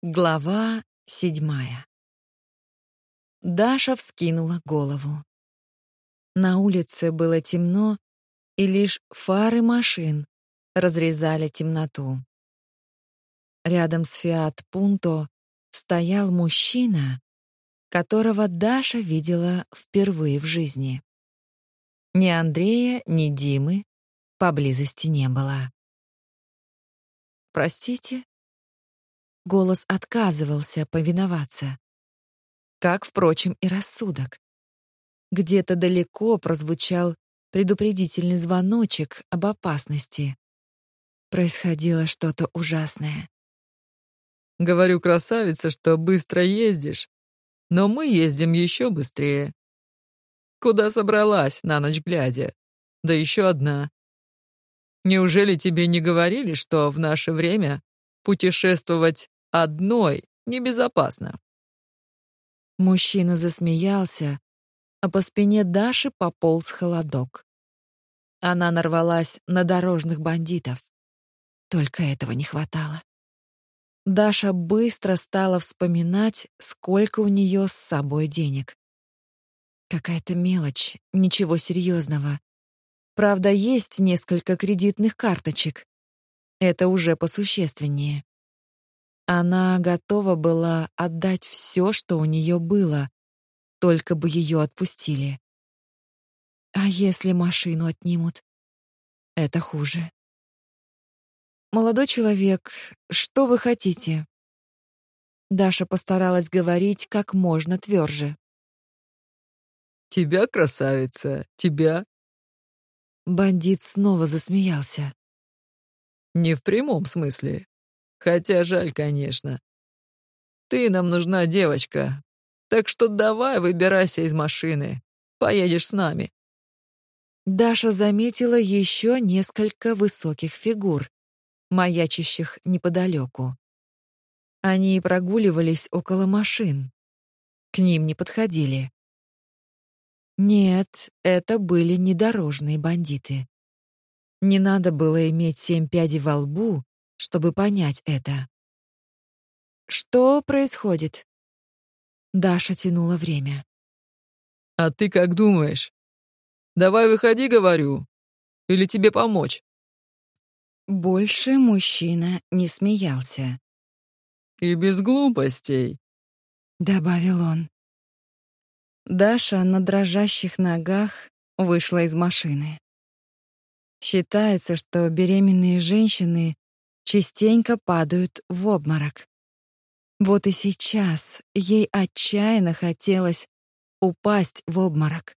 Глава седьмая. Даша вскинула голову. На улице было темно, и лишь фары машин разрезали темноту. Рядом с Фиат Пунто стоял мужчина, которого Даша видела впервые в жизни. Ни Андрея, ни Димы поблизости не было. «Простите?» Голос отказывался повиноваться. Как, впрочем, и рассудок. Где-то далеко прозвучал предупредительный звоночек об опасности. Происходило что-то ужасное. Говорю, красавица, что быстро ездишь, но мы ездим еще быстрее. Куда собралась на ночь глядя? Да еще одна. Неужели тебе не говорили, что в наше время путешествовать Одной небезопасно. Мужчина засмеялся, а по спине Даши пополз холодок. Она нарвалась на дорожных бандитов. Только этого не хватало. Даша быстро стала вспоминать, сколько у нее с собой денег. Какая-то мелочь, ничего серьезного. Правда, есть несколько кредитных карточек. Это уже посущественнее. Она готова была отдать все, что у нее было, только бы ее отпустили. А если машину отнимут? Это хуже. Молодой человек, что вы хотите? Даша постаралась говорить как можно тверже. Тебя, красавица, тебя. Бандит снова засмеялся. Не в прямом смысле. Хотя жаль, конечно. Ты нам нужна девочка. Так что давай выбирайся из машины. Поедешь с нами. Даша заметила еще несколько высоких фигур, маячащих неподалеку. Они прогуливались около машин. К ним не подходили. Нет, это были не дорожные бандиты. Не надо было иметь семь пядей во лбу, чтобы понять это. Что происходит? Даша тянула время. А ты как думаешь? Давай выходи, говорю. Или тебе помочь? Больше мужчина не смеялся. И без глупостей, добавил он. Даша на дрожащих ногах вышла из машины. Считается, что беременные женщины частенько падают в обморок. Вот и сейчас ей отчаянно хотелось упасть в обморок.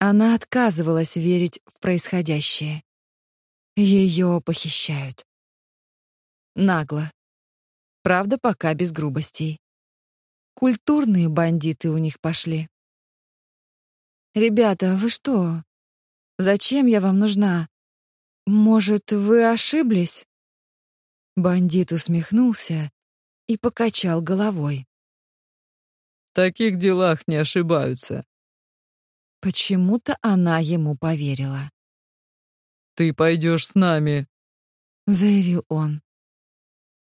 Она отказывалась верить в происходящее. Ее похищают. Нагло. Правда, пока без грубостей. Культурные бандиты у них пошли. «Ребята, вы что? Зачем я вам нужна? Может, вы ошиблись?» Бандит усмехнулся и покачал головой. В таких делах не ошибаются. Почему-то она ему поверила. Ты пойдешь с нами, заявил он.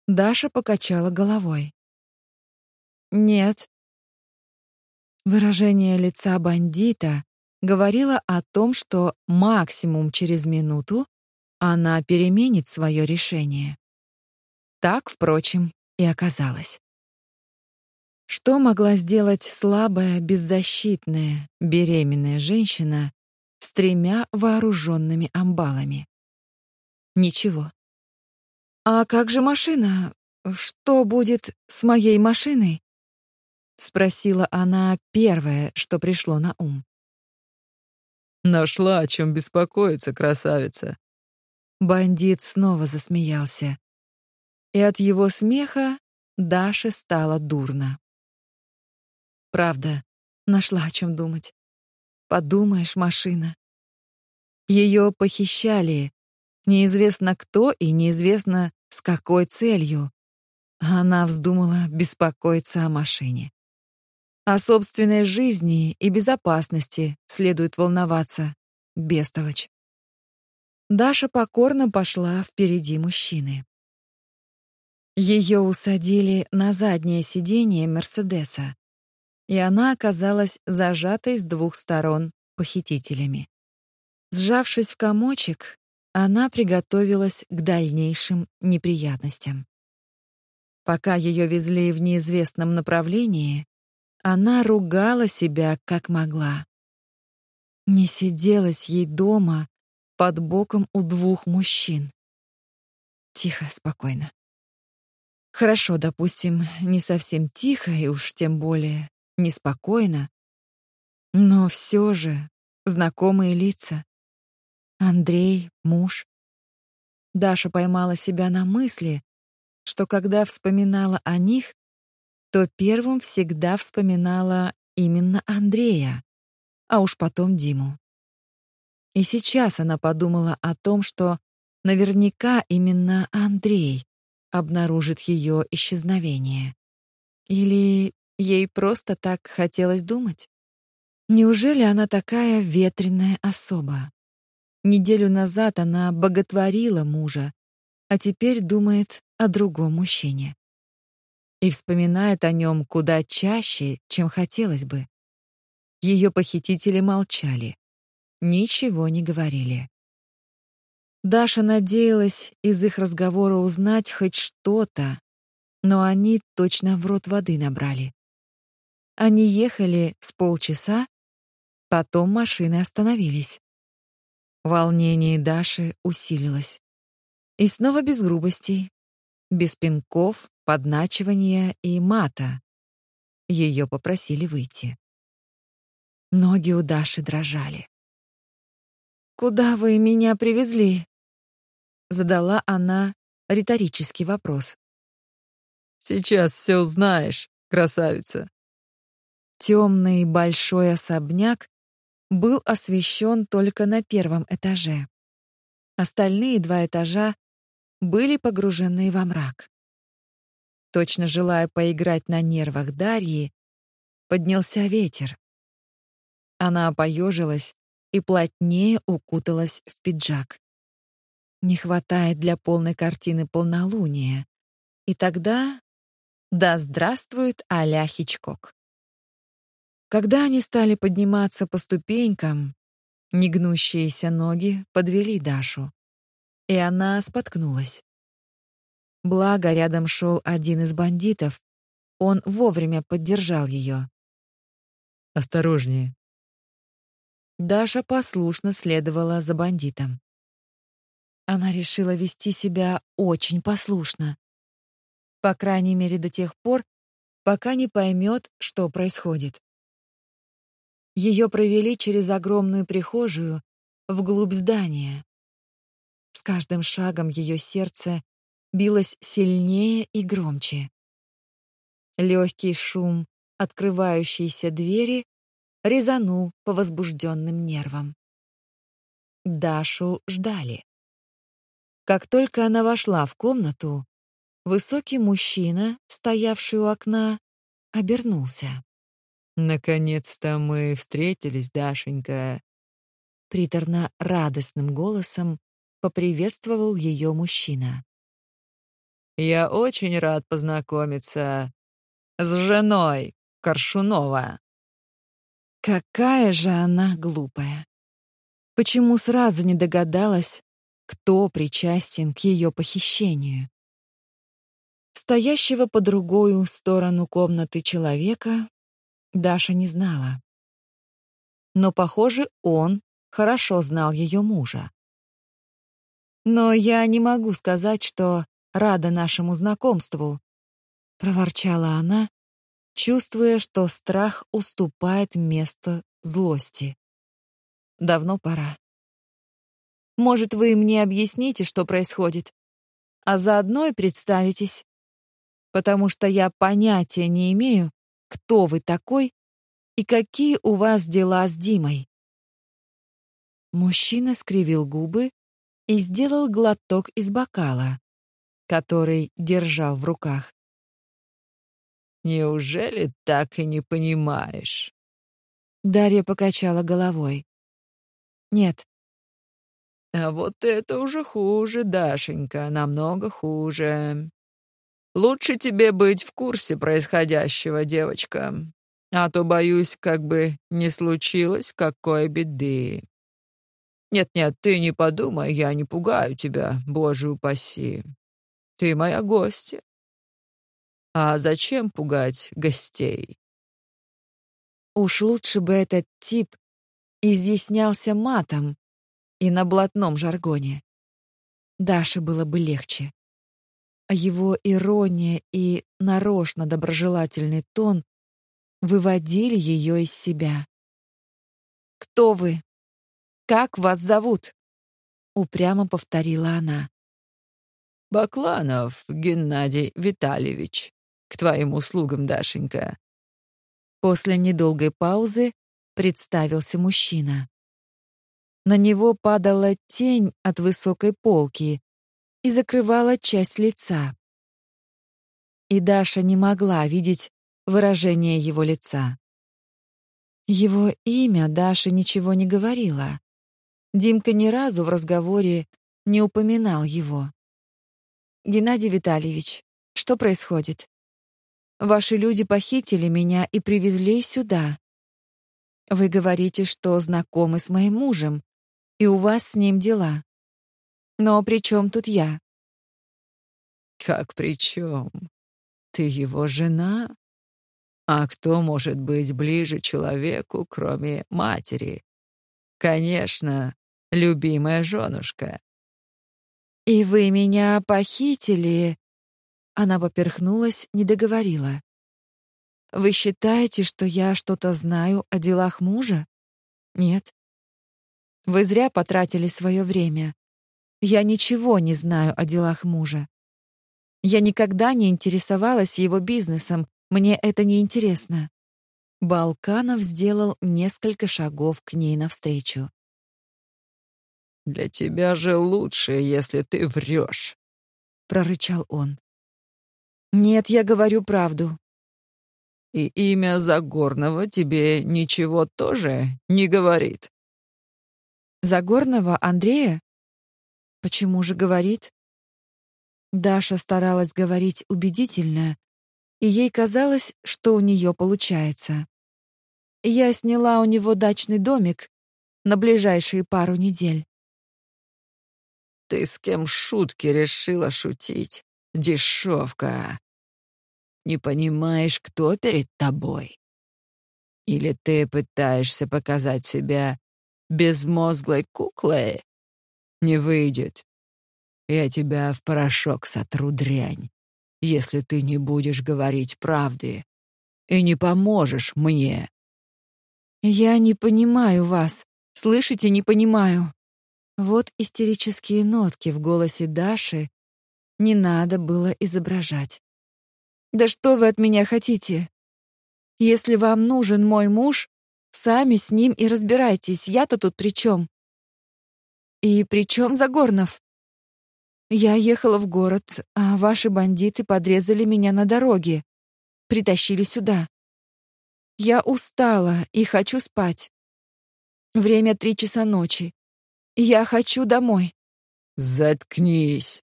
Даша покачала головой. Нет. Выражение лица бандита говорило о том, что максимум через минуту она переменит свое решение. Так, впрочем, и оказалось. Что могла сделать слабая, беззащитная, беременная женщина с тремя вооруженными амбалами? Ничего. А как же машина? Что будет с моей машиной? спросила она первое, что пришло на ум. Нашла о чем беспокоиться, красавица. Бандит снова засмеялся и от его смеха Даше стало дурно. Правда, нашла о чем думать. Подумаешь, машина. Ее похищали, неизвестно кто и неизвестно с какой целью. Она вздумала беспокоиться о машине. О собственной жизни и безопасности следует волноваться, бестолочь. Даша покорно пошла впереди мужчины. Ее усадили на заднее сиденье Мерседеса, и она оказалась зажатой с двух сторон похитителями. Сжавшись в комочек, она приготовилась к дальнейшим неприятностям. Пока ее везли в неизвестном направлении, она ругала себя как могла. Не сиделась ей дома под боком у двух мужчин. Тихо, спокойно. Хорошо, допустим, не совсем тихо и уж тем более неспокойно. Но все же знакомые лица. Андрей, муж. Даша поймала себя на мысли, что когда вспоминала о них, то первым всегда вспоминала именно Андрея, а уж потом Диму. И сейчас она подумала о том, что наверняка именно Андрей обнаружит ее исчезновение. Или ей просто так хотелось думать? Неужели она такая ветреная особа? Неделю назад она боготворила мужа, а теперь думает о другом мужчине. И вспоминает о нем куда чаще, чем хотелось бы. Ее похитители молчали, ничего не говорили. Даша надеялась из их разговора узнать хоть что-то, но они точно в рот воды набрали. Они ехали с полчаса, потом машины остановились. Волнение Даши усилилось. И снова без грубостей, без пинков, подначивания и мата. Ее попросили выйти. Ноги у Даши дрожали. «Куда вы меня привезли?» Задала она риторический вопрос. «Сейчас все узнаешь, красавица». Темный большой особняк был освещен только на первом этаже. Остальные два этажа были погружены во мрак. Точно желая поиграть на нервах Дарьи, поднялся ветер. Она поежилась и плотнее укуталась в пиджак. Не хватает для полной картины полнолуния. И тогда да здравствует Аля Хичкок. Когда они стали подниматься по ступенькам, негнущиеся ноги подвели Дашу, и она споткнулась. Благо, рядом шел один из бандитов. Он вовремя поддержал ее. «Осторожнее». Даша послушно следовала за бандитом. Она решила вести себя очень послушно. По крайней мере, до тех пор, пока не поймет, что происходит. Ее провели через огромную прихожую вглубь здания. С каждым шагом ее сердце билось сильнее и громче. Легкий шум открывающейся двери резанул по возбужденным нервам. Дашу ждали. Как только она вошла в комнату, высокий мужчина, стоявший у окна, обернулся. Наконец-то мы встретились, Дашенька. Приторно-радостным голосом поприветствовал ее мужчина. Я очень рад познакомиться с женой Коршунова. Какая же она глупая. Почему сразу не догадалась, кто причастен к ее похищению? Стоящего по другую сторону комнаты человека Даша не знала. Но, похоже, он хорошо знал ее мужа. «Но я не могу сказать, что рада нашему знакомству», — проворчала она, чувствуя, что страх уступает место злости. «Давно пора. Может, вы мне объясните, что происходит, а заодно и представитесь, потому что я понятия не имею, кто вы такой и какие у вас дела с Димой. Мужчина скривил губы и сделал глоток из бокала, который держал в руках. Неужели так и не понимаешь? Дарья покачала головой. Нет. А вот это уже хуже, Дашенька, намного хуже. Лучше тебе быть в курсе происходящего, девочка. А то, боюсь, как бы не случилось какой беды. Нет-нет, ты не подумай, я не пугаю тебя, боже упаси. Ты моя гостья. А зачем пугать гостей? Уж лучше бы этот тип изъяснялся матом и на блатном жаргоне. Даше было бы легче. А его ирония и нарочно доброжелательный тон выводили ее из себя. «Кто вы? Как вас зовут?» — упрямо повторила она. «Бакланов Геннадий Витальевич. К твоим услугам, Дашенька». После недолгой паузы представился мужчина. На него падала тень от высокой полки и закрывала часть лица. И Даша не могла видеть выражение его лица. Его имя Даша ничего не говорила. Димка ни разу в разговоре не упоминал его. Геннадий Витальевич, что происходит? Ваши люди похитили меня и привезли сюда. Вы говорите, что знакомы с моим мужем, и у вас с ним дела. Но при чем тут я? Как при чем? Ты его жена? А кто может быть ближе человеку, кроме матери? Конечно, любимая женушка. И вы меня похитили? Она поперхнулась, не договорила. Вы считаете, что я что-то знаю о делах мужа? Нет. Вы зря потратили свое время. Я ничего не знаю о делах мужа. Я никогда не интересовалась его бизнесом, мне это не интересно. Балканов сделал несколько шагов к ней навстречу. «Для тебя же лучше, если ты врешь», — прорычал он. «Нет, я говорю правду». «И имя Загорного тебе ничего тоже не говорит?» «Загорного Андрея? Почему же говорит?» Даша старалась говорить убедительно, и ей казалось, что у нее получается. Я сняла у него дачный домик на ближайшие пару недель. Ты с кем шутки решила шутить, дешевка? Не понимаешь, кто перед тобой? Или ты пытаешься показать себя безмозглой куклой? Не выйдет. Я тебя в порошок сотру, дрянь, если ты не будешь говорить правды и не поможешь мне. Я не понимаю вас. Слышите, не понимаю. Вот истерические нотки в голосе Даши не надо было изображать. Да что вы от меня хотите? Если вам нужен мой муж, сами с ним и разбирайтесь. Я-то тут при чем? И при чем Загорнов? Я ехала в город, а ваши бандиты подрезали меня на дороге, притащили сюда. Я устала и хочу спать. Время три часа ночи. Я хочу домой. Заткнись.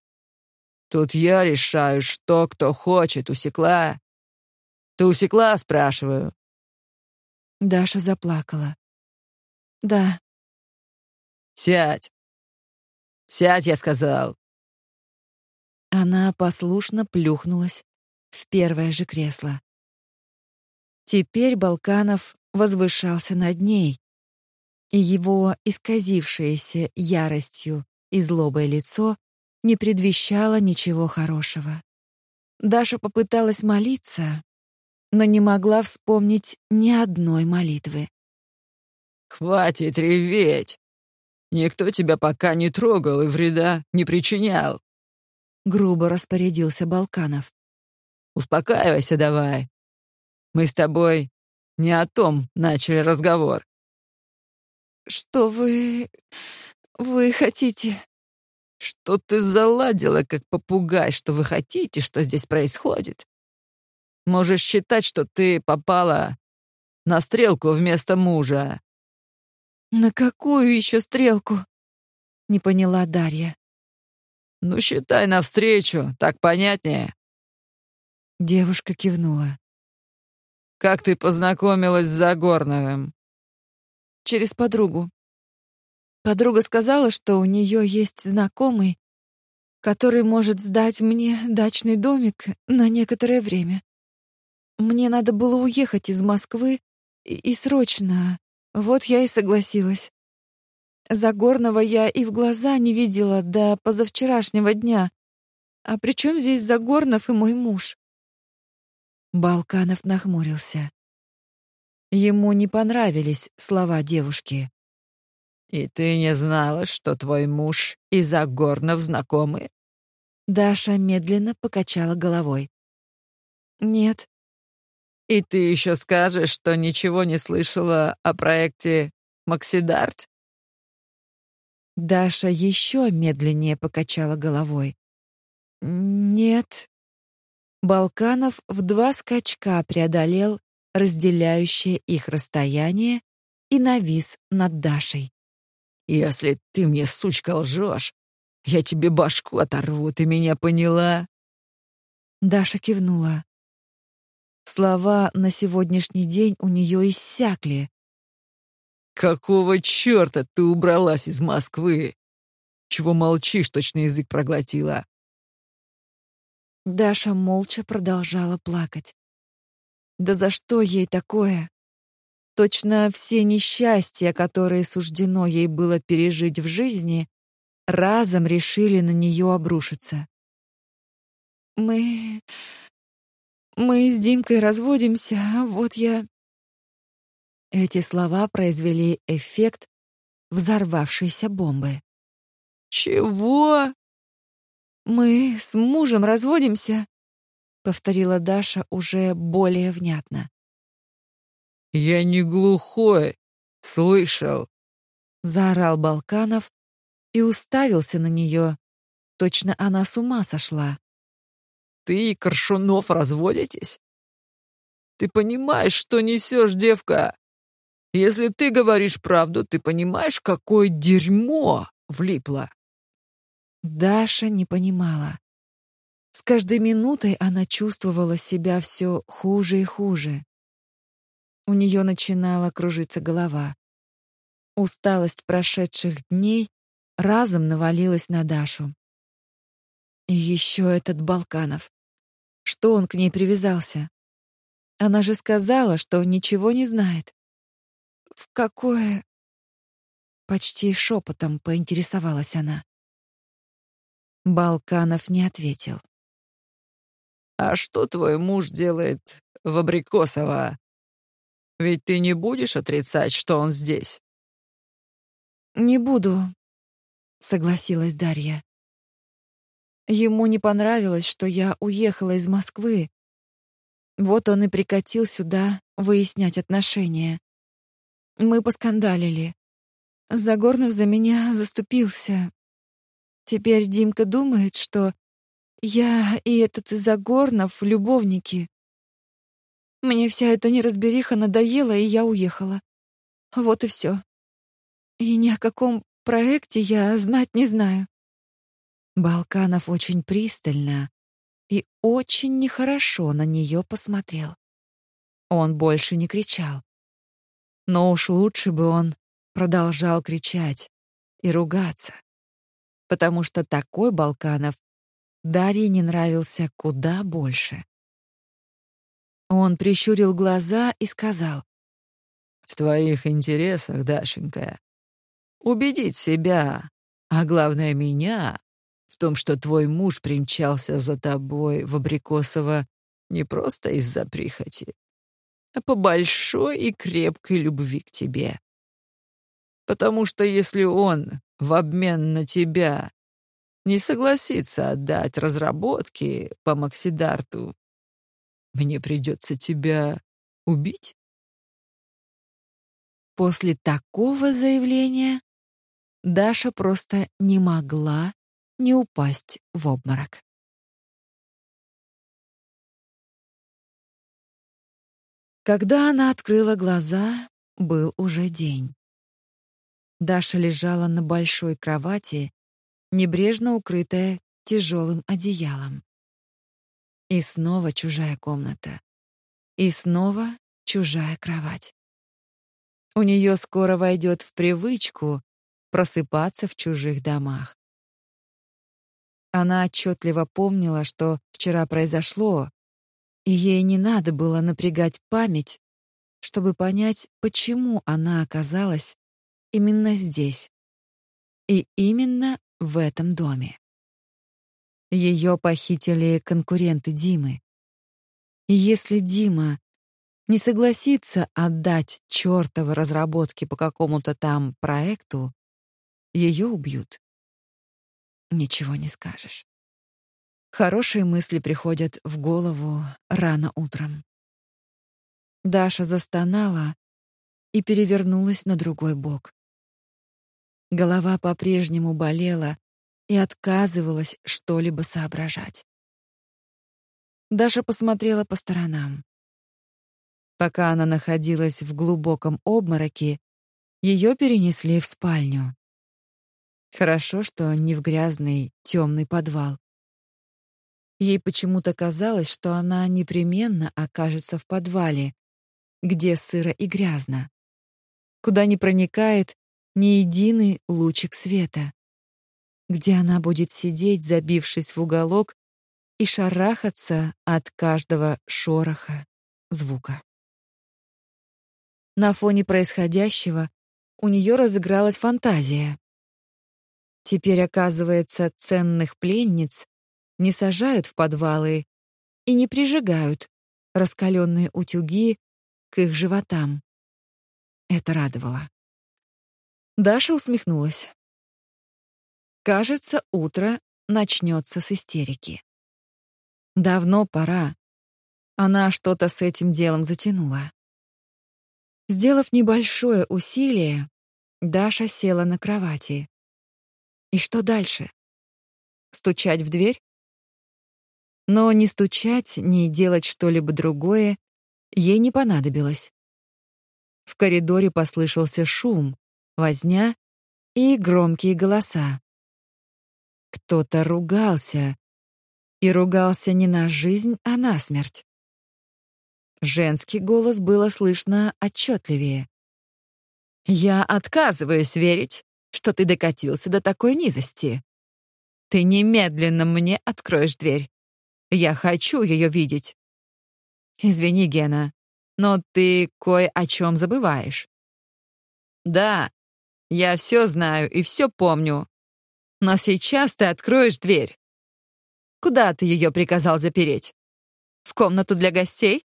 Тут я решаю, что кто хочет, усекла. Ты усекла, спрашиваю. Даша заплакала. Да. Сядь. Сядь, я сказал. Она послушно плюхнулась в первое же кресло. Теперь Балканов возвышался над ней, и его исказившееся яростью и злобой лицо не предвещало ничего хорошего. Даша попыталась молиться, но не могла вспомнить ни одной молитвы. «Хватит реветь! Никто тебя пока не трогал и вреда не причинял!» Грубо распорядился Балканов. «Успокаивайся давай. Мы с тобой не о том начали разговор. «Что вы... вы хотите?» «Что ты заладила, как попугай, что вы хотите, что здесь происходит? Можешь считать, что ты попала на стрелку вместо мужа». «На какую еще стрелку?» — не поняла Дарья. «Ну, считай навстречу, так понятнее. Девушка кивнула. «Как ты познакомилась с Загорновым?» «Через подругу. Подруга сказала, что у нее есть знакомый, который может сдать мне дачный домик на некоторое время. Мне надо было уехать из Москвы и, и срочно. Вот я и согласилась. Загорного я и в глаза не видела до позавчерашнего дня. А при чем здесь Загорнов и мой муж? Балканов нахмурился. Ему не понравились слова девушки. «И ты не знала, что твой муж и Загорнов знакомы?» Даша медленно покачала головой. «Нет». «И ты еще скажешь, что ничего не слышала о проекте «Максидарт»?» Даша еще медленнее покачала головой. «Нет». Балканов в два скачка преодолел разделяющее их расстояние и навис над Дашей. «Если ты мне, сучка, лжешь, я тебе башку оторву, ты меня поняла?» Даша кивнула. Слова на сегодняшний день у нее иссякли. «Какого черта ты убралась из Москвы? Чего молчишь, точно язык проглотила?» Даша молча продолжала плакать. Да за что ей такое? Точно все несчастья, которые суждено ей было пережить в жизни, разом решили на нее обрушиться. Мы мы с Димкой разводимся, вот я эти слова произвели эффект взорвавшейся бомбы. «Чего?» «Мы с мужем разводимся», — повторила Даша уже более внятно. «Я не глухой, слышал», — заорал Балканов и уставился на нее. Точно она с ума сошла. «Ты и Коршунов разводитесь? Ты понимаешь, что несешь, девка? Если ты говоришь правду, ты понимаешь, какое дерьмо влипло?» Даша не понимала. С каждой минутой она чувствовала себя все хуже и хуже. У нее начинала кружиться голова. Усталость прошедших дней разом навалилась на Дашу. И еще этот Балканов. Что он к ней привязался? Она же сказала, что ничего не знает. В какое почти шепотом поинтересовалась она. Балканов не ответил. А что твой муж делает в Абрикосово? Ведь ты не будешь отрицать, что он здесь. Не буду, согласилась Дарья. Ему не понравилось, что я уехала из Москвы. Вот он и прикатил сюда выяснять отношения. Мы поскандалили. Загорнов за меня заступился. Теперь Димка думает, что я и этот Загорнов — любовники. Мне вся эта неразбериха надоела, и я уехала. Вот и все. И ни о каком проекте я знать не знаю. Балканов очень пристально и очень нехорошо на нее посмотрел. Он больше не кричал. Но уж лучше бы он продолжал кричать и ругаться, потому что такой Балканов Дарье не нравился куда больше. Он прищурил глаза и сказал: "В твоих интересах, Дашенька, убедить себя, а главное меня, в том, что твой муж примчался за тобой в Абрикосово не просто из-за прихоти, а по большой и крепкой любви к тебе. Потому что если он в обмен на тебя не согласится отдать разработки по Максидарту, мне придется тебя убить. После такого заявления Даша просто не могла не упасть в обморок. Когда она открыла глаза, был уже день. Даша лежала на большой кровати, небрежно укрытая тяжелым одеялом. И снова чужая комната. И снова чужая кровать. У нее скоро войдет в привычку просыпаться в чужих домах. Она отчетливо помнила, что вчера произошло, и ей не надо было напрягать память, чтобы понять, почему она оказалась именно здесь и именно в этом доме. Ее похитили конкуренты Димы. И если Дима не согласится отдать чёртовы разработки по какому-то там проекту, ее убьют. Ничего не скажешь. Хорошие мысли приходят в голову рано утром. Даша застонала и перевернулась на другой бок. Голова по-прежнему болела и отказывалась что-либо соображать. Даша посмотрела по сторонам. Пока она находилась в глубоком обмороке, ее перенесли в спальню. Хорошо, что не в грязный темный подвал. Ей почему-то казалось, что она непременно окажется в подвале, где сыро и грязно, куда не проникает ни единый лучик света, где она будет сидеть, забившись в уголок, и шарахаться от каждого шороха, звука. На фоне происходящего у нее разыгралась фантазия. Теперь, оказывается, ценных пленниц не сажают в подвалы и не прижигают раскаленные утюги к их животам. Это радовало. Даша усмехнулась. Кажется, утро начнется с истерики. Давно пора. Она что-то с этим делом затянула. Сделав небольшое усилие, Даша села на кровати. И что дальше? Стучать в дверь? Но не стучать, ни делать что-либо другое ей не понадобилось. В коридоре послышался шум, возня и громкие голоса. Кто-то ругался, и ругался не на жизнь, а на смерть. Женский голос было слышно отчетливее. «Я отказываюсь верить, что ты докатился до такой низости. Ты немедленно мне откроешь дверь. Я хочу ее видеть. Извини, Гена, но ты кое о чем забываешь. Да, я все знаю и все помню. Но сейчас ты откроешь дверь. Куда ты ее приказал запереть? В комнату для гостей?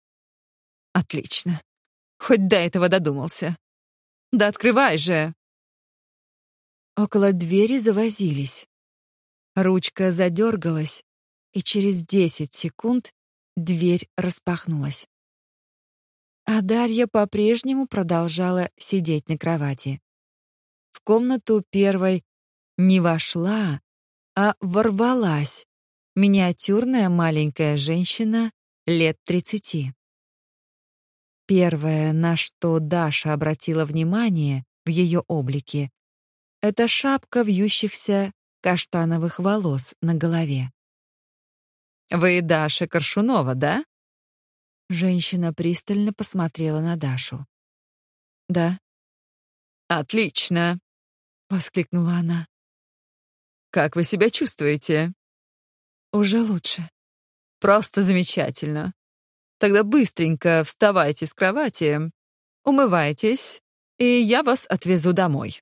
Отлично. Хоть до этого додумался. Да открывай же. Около двери завозились. Ручка задергалась, и через десять секунд дверь распахнулась. А Дарья по-прежнему продолжала сидеть на кровати. В комнату первой не вошла, а ворвалась миниатюрная маленькая женщина лет тридцати. Первое, на что Даша обратила внимание в ее облике, это шапка вьющихся каштановых волос на голове. «Вы Даша Коршунова, да?» Женщина пристально посмотрела на Дашу. «Да». «Отлично!» — воскликнула она. «Как вы себя чувствуете?» «Уже лучше». «Просто замечательно. Тогда быстренько вставайте с кровати, умывайтесь, и я вас отвезу домой».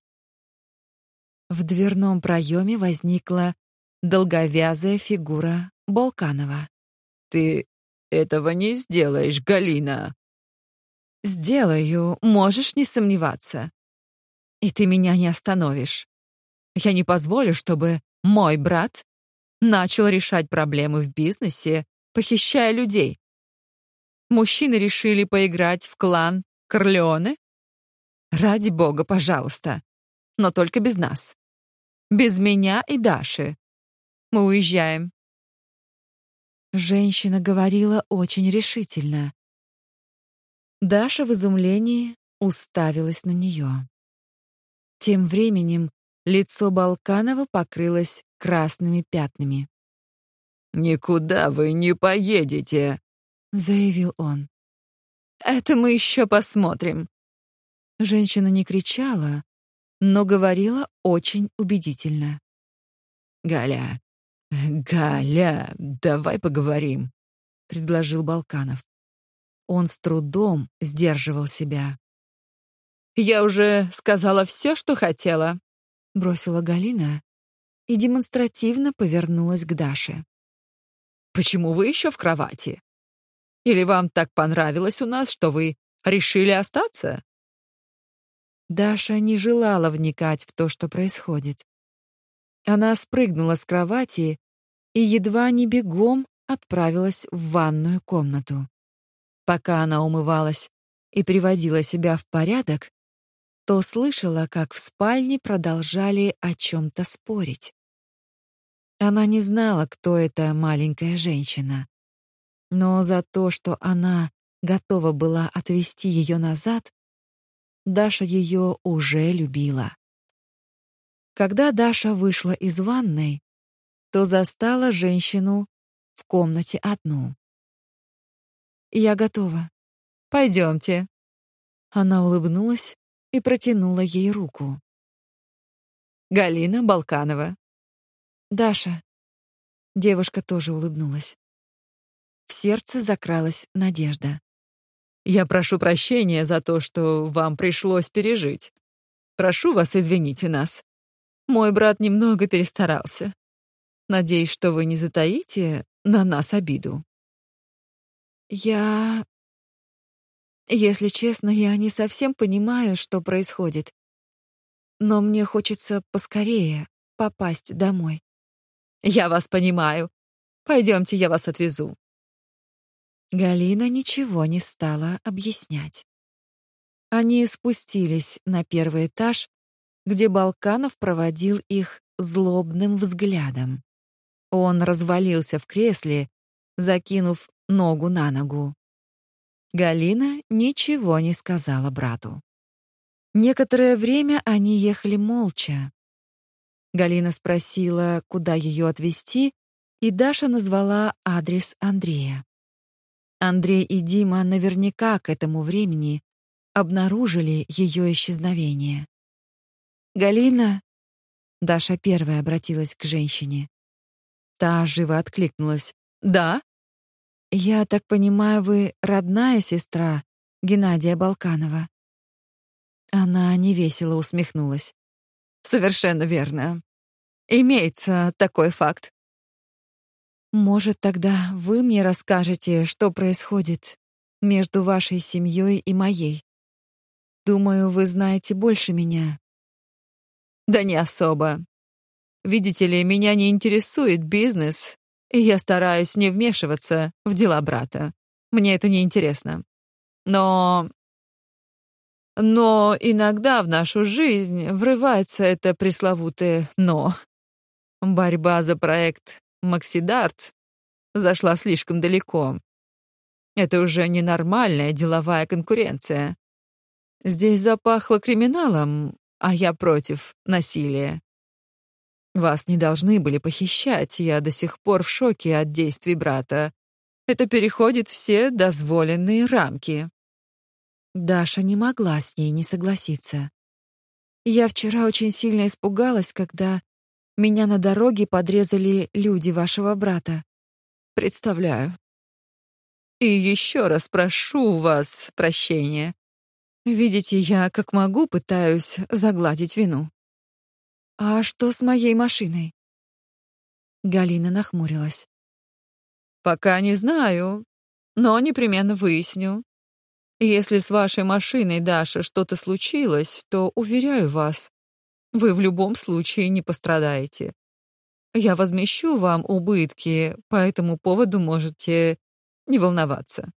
В дверном проеме возникла долговязая фигура Балканова. «Ты этого не сделаешь, Галина!» «Сделаю, можешь не сомневаться. И ты меня не остановишь. Я не позволю, чтобы мой брат начал решать проблемы в бизнесе, похищая людей. Мужчины решили поиграть в клан Корлеоне? Ради бога, пожалуйста. Но только без нас. Без меня и Даши. Мы уезжаем. Женщина говорила очень решительно. Даша в изумлении уставилась на нее. Тем временем лицо Балканова покрылось красными пятнами. «Никуда вы не поедете», — заявил он. «Это мы еще посмотрим». Женщина не кричала, но говорила очень убедительно. «Галя, Галя, давай поговорим», — предложил Балканов. Он с трудом сдерживал себя. «Я уже сказала все, что хотела», — бросила Галина и демонстративно повернулась к Даше. «Почему вы еще в кровати? Или вам так понравилось у нас, что вы решили остаться?» Даша не желала вникать в то, что происходит. Она спрыгнула с кровати и едва не бегом отправилась в ванную комнату. Пока она умывалась и приводила себя в порядок, то слышала, как в спальне продолжали о чем то спорить. Она не знала, кто эта маленькая женщина, но за то, что она готова была отвести ее назад, Даша ее уже любила. Когда Даша вышла из ванной, то застала женщину в комнате одну. «Я готова. Пойдемте». Она улыбнулась и протянула ей руку. «Галина Балканова». «Даша». Девушка тоже улыбнулась. В сердце закралась надежда. Я прошу прощения за то, что вам пришлось пережить. Прошу вас, извините нас. Мой брат немного перестарался. Надеюсь, что вы не затаите на нас обиду. Я... Если честно, я не совсем понимаю, что происходит. Но мне хочется поскорее попасть домой. Я вас понимаю. Пойдемте, я вас отвезу. Галина ничего не стала объяснять. Они спустились на первый этаж, где Балканов проводил их злобным взглядом. Он развалился в кресле, закинув ногу на ногу. Галина ничего не сказала брату. Некоторое время они ехали молча. Галина спросила, куда ее отвезти, и Даша назвала адрес Андрея. Андрей и Дима наверняка к этому времени обнаружили ее исчезновение. Галина, Даша первая обратилась к женщине. Та живо откликнулась: "Да? Я так понимаю, вы родная сестра Геннадия Балканова?" Она невесело усмехнулась. Совершенно верно. Имеется такой факт. Может, тогда вы мне расскажете, что происходит между вашей семьей и моей? Думаю, вы знаете больше меня. Да не особо. Видите ли, меня не интересует бизнес, и я стараюсь не вмешиваться в дела брата. Мне это не интересно. Но но иногда в нашу жизнь врывается это пресловутое «но». Борьба за проект Максидарт зашла слишком далеко. Это уже ненормальная деловая конкуренция. Здесь запахло криминалом, а я против насилия. Вас не должны были похищать, я до сих пор в шоке от действий брата. Это переходит все дозволенные рамки. Даша не могла с ней не согласиться. Я вчера очень сильно испугалась, когда меня на дороге подрезали люди вашего брата. Представляю. И еще раз прошу вас прощения. Видите, я как могу пытаюсь загладить вину. А что с моей машиной? Галина нахмурилась. Пока не знаю, но непременно выясню. Если с вашей машиной, Даша, что-то случилось, то уверяю вас, вы в любом случае не пострадаете. Я возмещу вам убытки, по этому поводу можете не волноваться.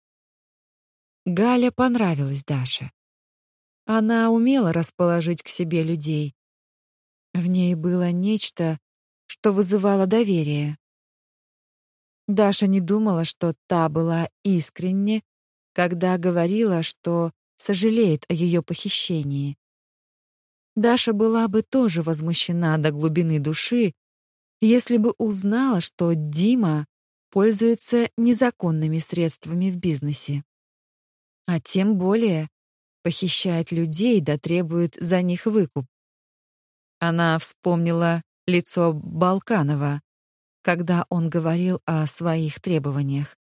Галя понравилась Даше. Она умела расположить к себе людей. В ней было нечто, что вызывало доверие. Даша не думала, что та была искренне, когда говорила, что сожалеет о ее похищении. Даша была бы тоже возмущена до глубины души, если бы узнала, что Дима пользуется незаконными средствами в бизнесе. А тем более похищает людей да требует за них выкуп. Она вспомнила лицо Балканова, когда он говорил о своих требованиях,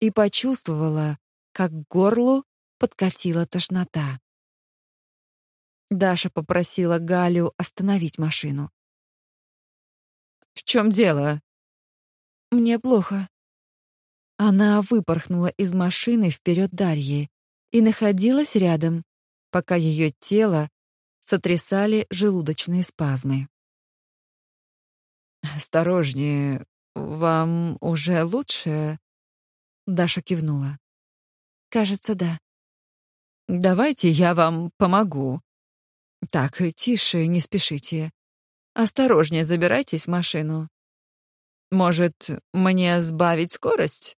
и почувствовала, как к горлу подкатила тошнота. Даша попросила Галю остановить машину. «В чем дело?» «Мне плохо». Она выпорхнула из машины вперед Дарьи и находилась рядом, пока ее тело сотрясали желудочные спазмы. «Осторожнее, вам уже лучше?» Даша кивнула. «Кажется, да». «Давайте я вам помогу». «Так, тише, не спешите. Осторожнее забирайтесь в машину. Может, мне сбавить скорость?»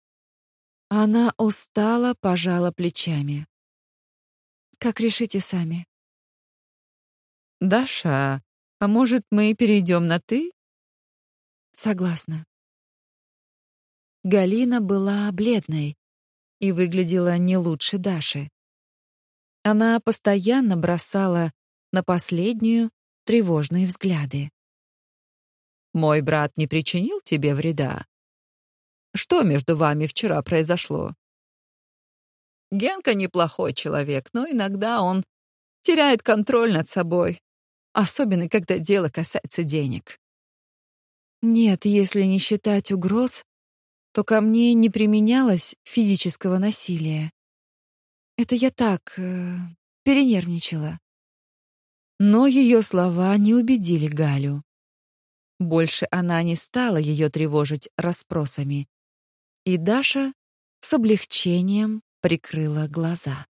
Она устало пожала плечами. «Как решите сами». «Даша, а может, мы перейдем на «ты»?» «Согласна». Галина была бледной и выглядела не лучше Даши. Она постоянно бросала на последнюю тревожные взгляды. «Мой брат не причинил тебе вреда? Что между вами вчера произошло?» Генка неплохой человек, но иногда он теряет контроль над собой, особенно когда дело касается денег. Нет, если не считать угроз, то ко мне не применялось физического насилия. Это я так э, перенервничала. Но ее слова не убедили Галю. Больше она не стала ее тревожить расспросами. И Даша с облегчением прикрыла глаза.